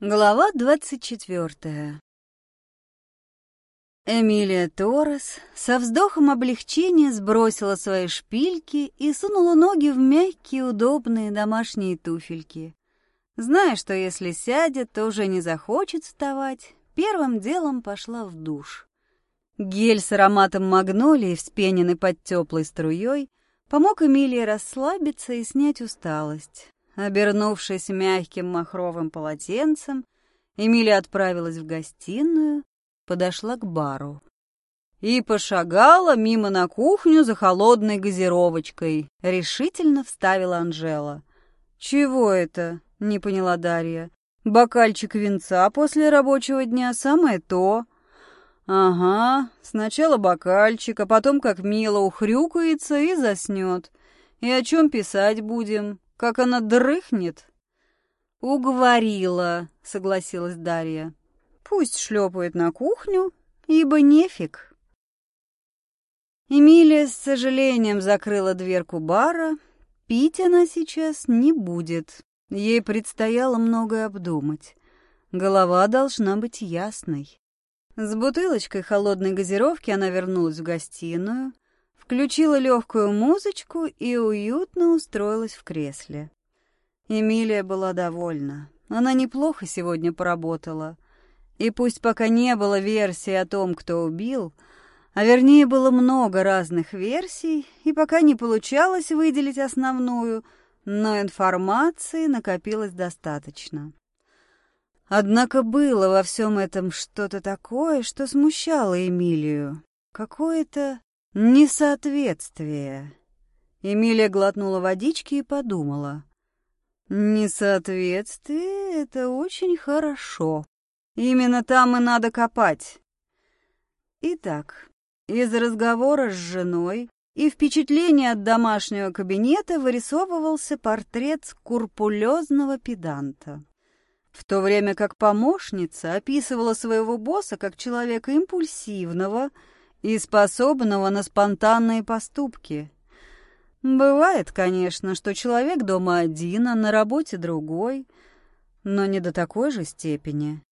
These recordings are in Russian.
Глава двадцать четвертая. Эмилия Торрес со вздохом облегчения сбросила свои шпильки и сунула ноги в мягкие, удобные домашние туфельки. Зная, что если сядет, то уже не захочет вставать, первым делом пошла в душ. Гель с ароматом магнолии, вспененный под теплой струей, помог Эмилии расслабиться и снять усталость. Обернувшись мягким махровым полотенцем, Эмилия отправилась в гостиную, подошла к бару и пошагала мимо на кухню за холодной газировочкой. Решительно вставила Анжела. «Чего это?» — не поняла Дарья. «Бокальчик винца после рабочего дня самое то». «Ага, сначала бокальчик, а потом как мило ухрюкается и заснет. И о чем писать будем?» Как она дрыхнет!» «Уговорила», — согласилась Дарья. «Пусть шлепает на кухню, ибо нефиг». Эмилия с сожалением закрыла дверку бара. Пить она сейчас не будет. Ей предстояло многое обдумать. Голова должна быть ясной. С бутылочкой холодной газировки она вернулась в гостиную, включила легкую музычку и уютно устроилась в кресле. Эмилия была довольна. Она неплохо сегодня поработала. И пусть пока не было версии о том, кто убил, а вернее было много разных версий, и пока не получалось выделить основную, но информации накопилось достаточно. Однако было во всем этом что-то такое, что смущало Эмилию. Какое-то Несоответствие. Эмилия глотнула водички и подумала. Несоответствие — это очень хорошо. Именно там и надо копать. Итак, из разговора с женой и впечатления от домашнего кабинета вырисовывался портрет скурпулезного педанта. В то время как помощница описывала своего босса как человека импульсивного — и способного на спонтанные поступки. Бывает, конечно, что человек дома один, а на работе другой, но не до такой же степени.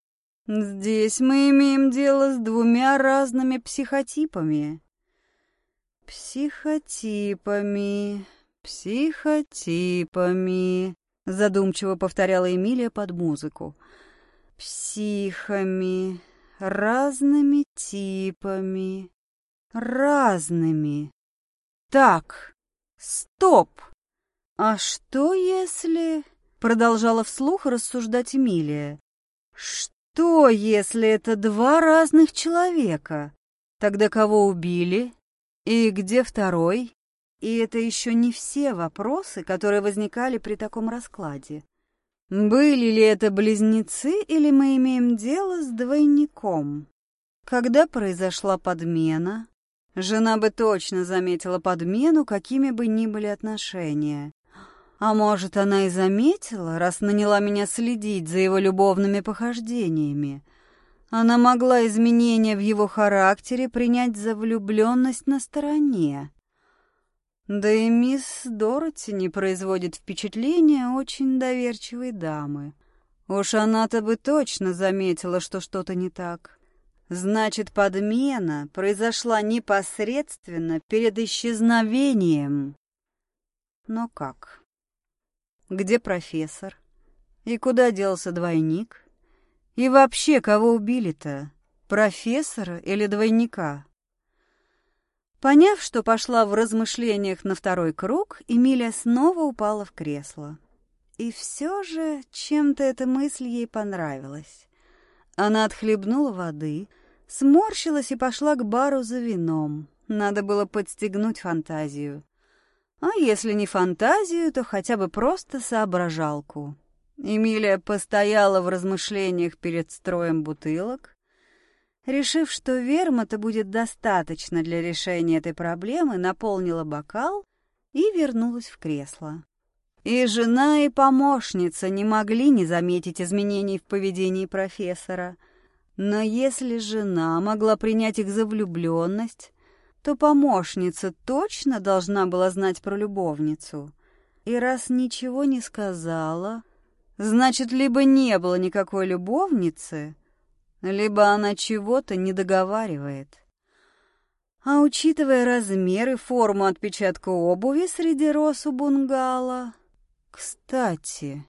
Здесь мы имеем дело с двумя разными психотипами. Психотипами, психотипами, задумчиво повторяла Эмилия под музыку. Психами, разными типами разными. Так, стоп. А что если... Продолжала вслух рассуждать Эмилия. Что, если это два разных человека? Тогда кого убили? И где второй? И это еще не все вопросы, которые возникали при таком раскладе. Были ли это близнецы, или мы имеем дело с двойником? Когда произошла подмена? Жена бы точно заметила подмену, какими бы ни были отношения. А может, она и заметила, раз наняла меня следить за его любовными похождениями. Она могла изменения в его характере принять за влюбленность на стороне. Да и мисс Дороти не производит впечатления очень доверчивой дамы. Уж она-то бы точно заметила, что что-то не так. Значит, подмена произошла непосредственно перед исчезновением. Но как? Где профессор? И куда делся двойник? И вообще, кого убили-то? Профессора или двойника? Поняв, что пошла в размышлениях на второй круг, Эмилия снова упала в кресло. И все же чем-то эта мысль ей понравилась. Она отхлебнула воды — Сморщилась и пошла к бару за вином. Надо было подстегнуть фантазию. А если не фантазию, то хотя бы просто соображалку. Эмилия постояла в размышлениях перед строем бутылок. Решив, что вермута будет достаточно для решения этой проблемы, наполнила бокал и вернулась в кресло. И жена, и помощница не могли не заметить изменений в поведении профессора — но если жена могла принять их за влюбленность, то помощница точно должна была знать про любовницу. И раз ничего не сказала, Значит, либо не было никакой любовницы, либо она чего-то не договаривает. А учитывая размер и форму отпечатка обуви среди роз у бунгало... Кстати...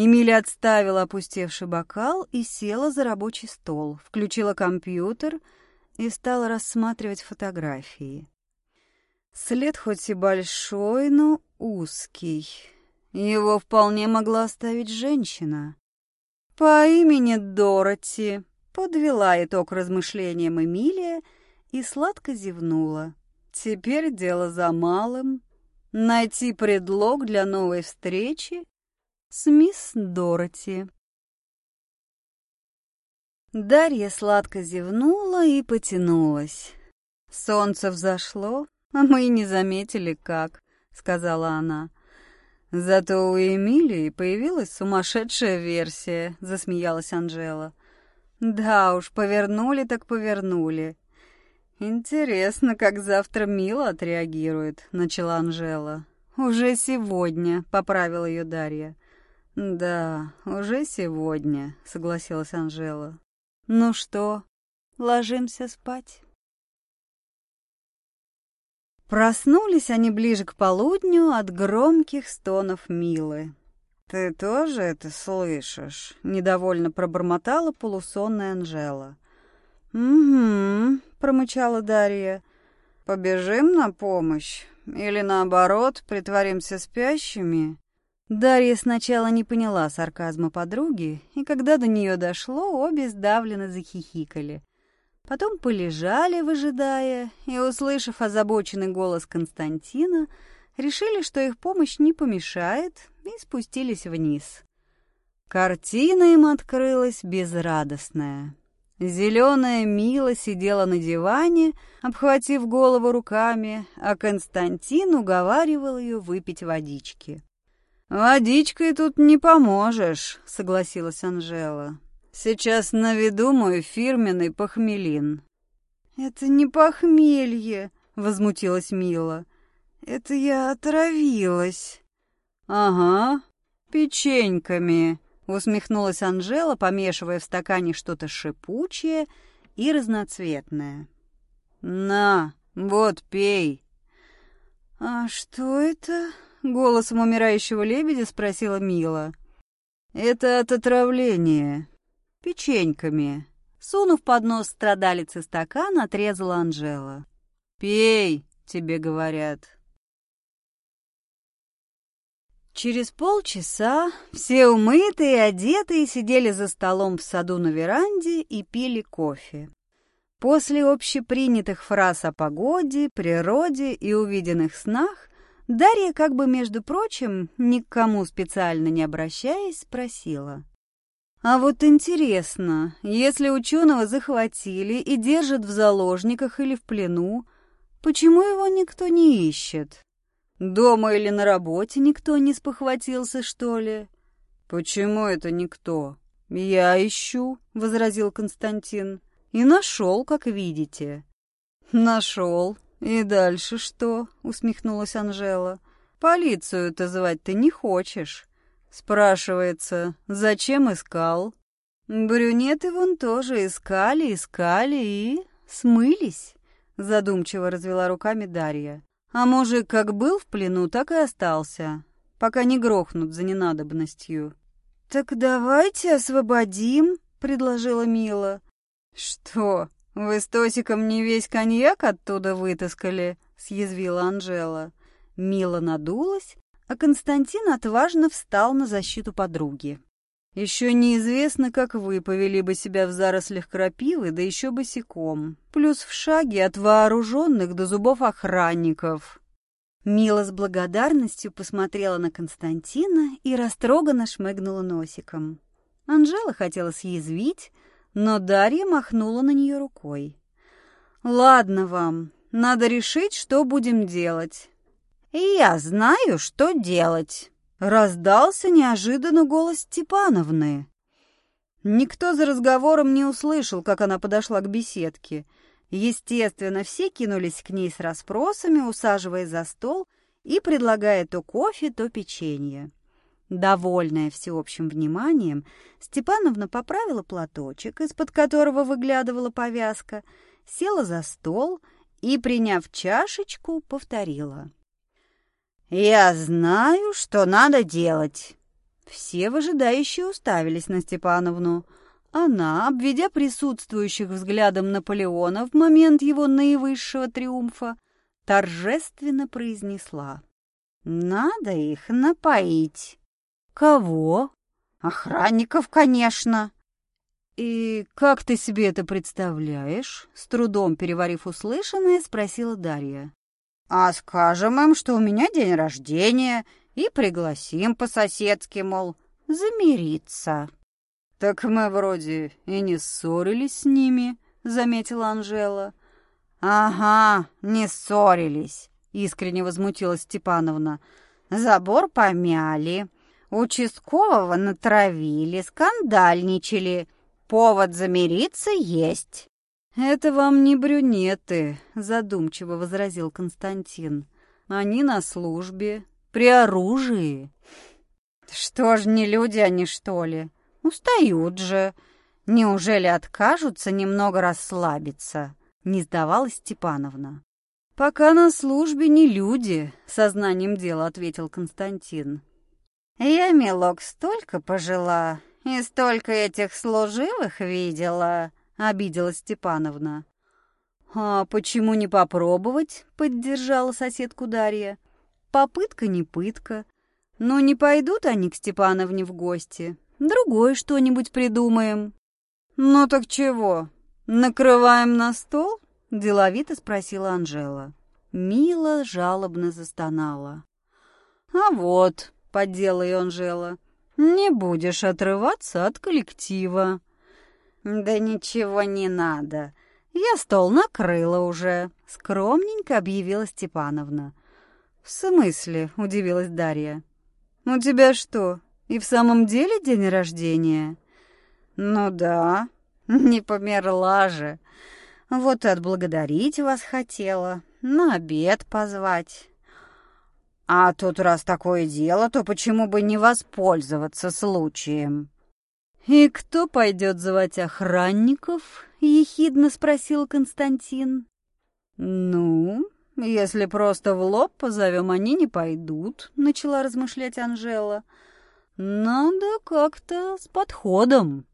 Эмилия отставила опустевший бокал и села за рабочий стол, включила компьютер и стала рассматривать фотографии. След хоть и большой, но узкий. Его вполне могла оставить женщина. По имени Дороти подвела итог размышлениям Эмилия и сладко зевнула. Теперь дело за малым — найти предлог для новой встречи с мисс Дороти. Дарья сладко зевнула и потянулась. Солнце взошло, а мы и не заметили, как, — сказала она. Зато у Эмилии появилась сумасшедшая версия, — засмеялась Анжела. Да уж, повернули так повернули. Интересно, как завтра Мила отреагирует, — начала Анжела. Уже сегодня, — поправила ее Дарья. Да, уже сегодня, — согласилась Анжела. Ну что, ложимся спать? Проснулись они ближе к полудню от громких стонов Милы. «Ты тоже это слышишь?» — недовольно пробормотала полусонная Анжела. «Угу», — промычала Дарья. «Побежим на помощь? Или наоборот, притворимся спящими?» Дарья сначала не поняла сарказма подруги, и когда до нее дошло, обе сдавленно захихикали. Потом полежали, выжидая, и, услышав озабоченный голос Константина, решили, что их помощь не помешает, и спустились вниз. Картина им открылась безрадостная. Зеленая Мила сидела на диване, обхватив голову руками, а Константин уговаривал ее выпить водички. «Водичкой тут не поможешь», — согласилась Анжела. Сейчас наведу мой фирменный похмелин». «Это не похмелье», — возмутилась Мила. «Это я отравилась». «Ага, печеньками», — усмехнулась Анжела, помешивая в стакане что-то шипучее и разноцветное. «На, вот пей». «А что это?» — голосом умирающего лебедя спросила Мила. «Это от отравления печеньками. Сунув под нос страдалицы стакан, отрезала Анжела. «Пей!» — тебе говорят. Через полчаса все умытые одетые сидели за столом в саду на веранде и пили кофе. После общепринятых фраз о погоде, природе и увиденных снах Дарья, как бы между прочим, ни к кому специально не обращаясь, спросила. А вот интересно, если ученого захватили и держат в заложниках или в плену, почему его никто не ищет? Дома или на работе никто не спохватился, что ли? Почему это никто? Я ищу, возразил Константин. И нашел, как видите. Нашел. И дальше что? усмехнулась Анжела. Полицию-то звать ты не хочешь. Спрашивается, зачем искал? Брюнеты вон тоже искали, искали и... смылись, задумчиво развела руками Дарья. А мужик как был в плену, так и остался, пока не грохнут за ненадобностью. «Так давайте освободим», — предложила Мила. «Что, вы с Тосиком не весь коньяк оттуда вытаскали?» — съязвила Анжела. Мила надулась а Константин отважно встал на защиту подруги. Еще неизвестно, как вы повели бы себя в зарослях крапивы, да еще босиком, плюс в шаге от вооруженных до зубов охранников. Мила с благодарностью посмотрела на Константина и растроганно шмыгнула носиком. Анжела хотела съязвить, но Дарья махнула на нее рукой. «Ладно вам, надо решить, что будем делать. Я знаю, что делать. Раздался неожиданно голос Степановны. Никто за разговором не услышал, как она подошла к беседке. Естественно, все кинулись к ней с расспросами, усаживая за стол и предлагая то кофе, то печенье. Довольная всеобщим вниманием, Степановна поправила платочек, из-под которого выглядывала повязка, села за стол и, приняв чашечку, повторила. «Я знаю, что надо делать». Все выжидающие уставились на Степановну. Она, обведя присутствующих взглядом Наполеона в момент его наивысшего триумфа, торжественно произнесла. «Надо их напоить». «Кого?» «Охранников, конечно». «И как ты себе это представляешь?» С трудом переварив услышанное, спросила Дарья. «А скажем им, что у меня день рождения, и пригласим по-соседски, мол, замириться». «Так мы вроде и не ссорились с ними», — заметила Анжела. «Ага, не ссорились», — искренне возмутилась Степановна. «Забор помяли, участкового натравили, скандальничали. Повод замириться есть». «Это вам не брюнеты», — задумчиво возразил Константин. «Они на службе, при оружии». «Что ж, не люди они, что ли?» Устают же. Неужели откажутся немного расслабиться? Не сдавалась Степановна. «Пока на службе не люди», — сознанием дела ответил Константин. «Я, милок, столько пожила и столько этих служивых видела», — обиделась Степановна. «А почему не попробовать?» — поддержала соседку Дарья. «Попытка не пытка. Но не пойдут они к Степановне в гости. Другое что-нибудь придумаем». «Ну так чего, накрываем на стол?» — деловито спросила Анжела. Мила жалобно застонала. «А вот», — поддела ее Анжела, — «не будешь отрываться от коллектива». «Да ничего не надо. Я стол накрыла уже», — скромненько объявила Степановна. «В смысле?» — удивилась Дарья. «У тебя что, и в самом деле день рождения? Ну да, не померла же. Вот и отблагодарить вас хотела, на обед позвать. А тут раз такое дело, то почему бы не воспользоваться случаем? «И кто пойдет звать охранников?» — ехидно спросил Константин. «Ну, если просто в лоб позовем, они не пойдут», — начала размышлять Анжела. Надо как-то с подходом.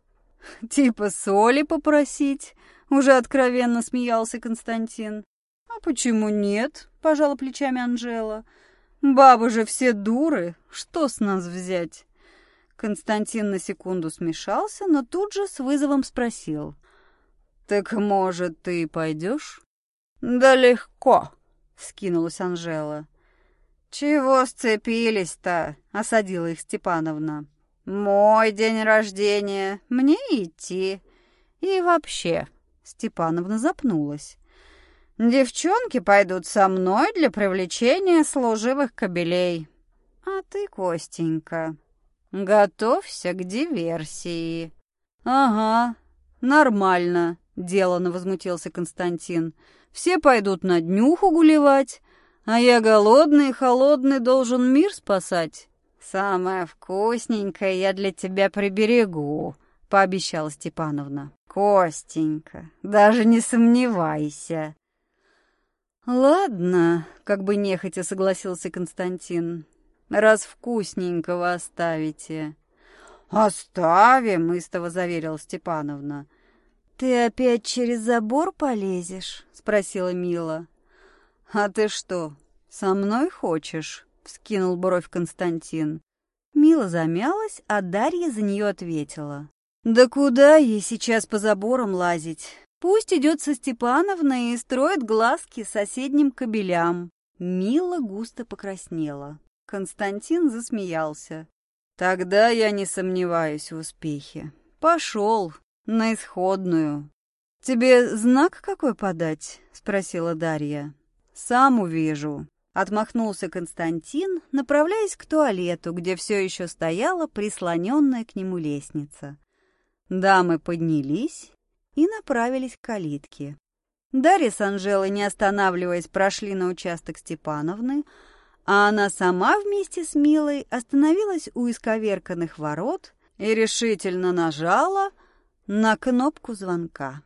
Типа соли попросить, уже откровенно смеялся Константин. А почему нет? Пожала плечами Анжела. Бабы же все дуры, что с нас взять? Константин на секунду смешался, но тут же с вызовом спросил. «Так, может, ты пойдешь?» «Да легко», — скинулась Анжела. «Чего сцепились-то?» — осадила их Степановна. «Мой день рождения, мне идти. И вообще...» — Степановна запнулась. «Девчонки пойдут со мной для привлечения служивых кобелей. А ты, Костенька, готовься к диверсии». «Ага, нормально», — делано возмутился Константин. «Все пойдут на днюху гулевать, а я голодный и холодный должен мир спасать. Самое вкусненькое я для тебя приберегу, пообещала Степановна. Костенька, даже не сомневайся. Ладно, как бы нехотя согласился Константин. Раз вкусненького оставите. Оставим, истово заверила Степановна. Ты опять через забор полезешь? спросила Мила. «А ты что, со мной хочешь?» — вскинул бровь Константин. Мила замялась, а Дарья за нее ответила. «Да куда ей сейчас по заборам лазить? Пусть идет со Степановной и строит глазки соседним кобелям». Мила густо покраснела. Константин засмеялся. «Тогда я не сомневаюсь в успехе. Пошел на исходную». «Тебе знак какой подать?» — спросила Дарья. «Сам увижу», — отмахнулся Константин, направляясь к туалету, где все еще стояла прислоненная к нему лестница. Дамы поднялись и направились к калитке. Дарья с Анжелой, не останавливаясь, прошли на участок Степановны, а она сама вместе с Милой остановилась у исковерканных ворот и решительно нажала на кнопку звонка.